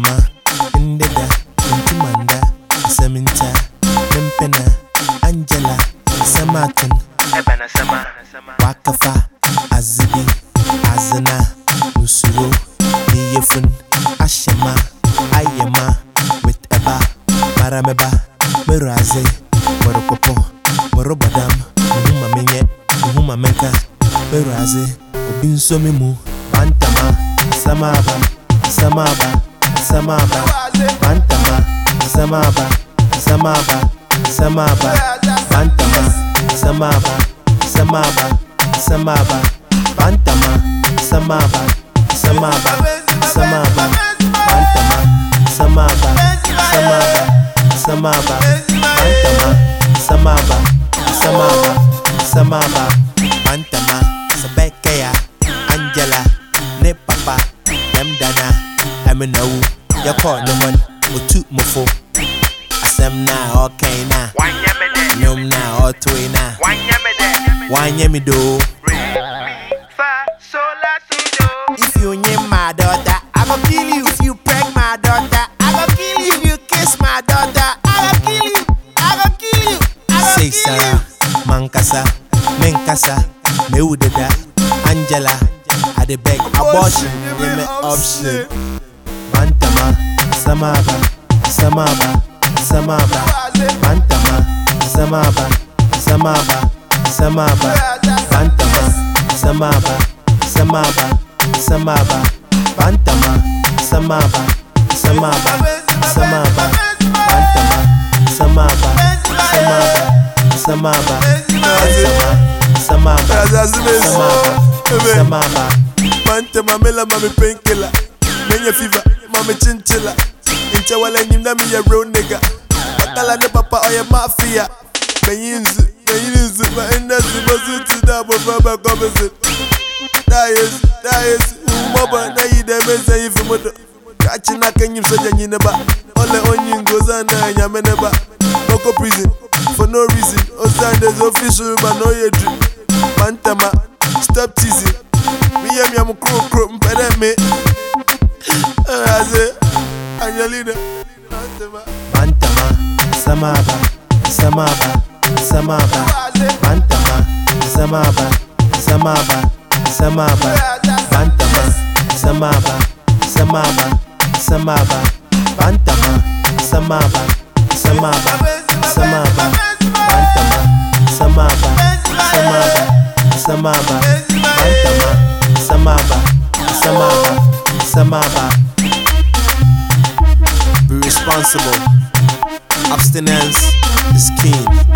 Bantama, Indeda, Intimanda, Seminta, Nempena, Angela, Samatin, Ebana sama. Wakafa, Azibi, Azana, Nusuro, Niyefun, Ashama, Ayama, with Eba, Marameba, Meraze, Moropopo, Morobadam, Muhuma Menye, Muhuma Menka, Meraze, Obinsomimu, Bantama, Samaba, Samaba, Samaba, Bantama, Samaba, Samaba, Samaba, Bantama, Samaba, Samaba, Samaba, Bantama, Samaba, Samaba, Samaba, Bantama, Samaba, Samaba, Samaba, Bantama, Samaba, Samaba, Samaba, yakɔ ne hɔn, otu mofo, asɛm na ɔkɛn na, Wanya me de. nnwom na ɔtoe na, Wanya me de. wanyɛ me doo. Re, mi, fa, sol, la, si, do. If you name my daughter, I go kill you. If you prank my daughter, I go kill you. If you kiss my daughter, I go kill you. I go kill you. I go Say kill Sarah, you. Mankasa, Menkasa, Meudeda, Angela, I beg abortion, give me option. Bantama, Samaba, Samaba, Samaba, Bantama, Samaba, Samaba, Samaba, Bantama, Samaba, Samaba, Samaba, Bantama, Samaba, Samaba, Samaba, Bantama, Samaba, Samaba, Samaba, Samaba, Samaba, Samaba. Mante mamela mami painkiller Menye fever, mami chinchilla. Inche wale nyim na mi ya real nigga. Wakala ne papa oye mafia. Benyinzu, benyinzu indasi bosu tida bo baba komisi Da yesu, da yesu Umoba na yi de mese yi fi moto Kachi na kenyim soja nyine ba Ole onyi ngoza na nyame ne ba Boko prison, for no reason. Osande's official but no ye dream Mantama, stop teasing Angelina, Mantama. Bantama, Samaba, Samaba, Samaba, Bantama, Samaba, Samaba, Samaba, Bantama, Samaba, Samaba, Samaba, Bantama, Samaba, Samaba, Samaba, Bantama, Samaba, Samaba, Samaba, Bantama, Samaba, Samaba, Samaba. Responsible. Abstinence is king.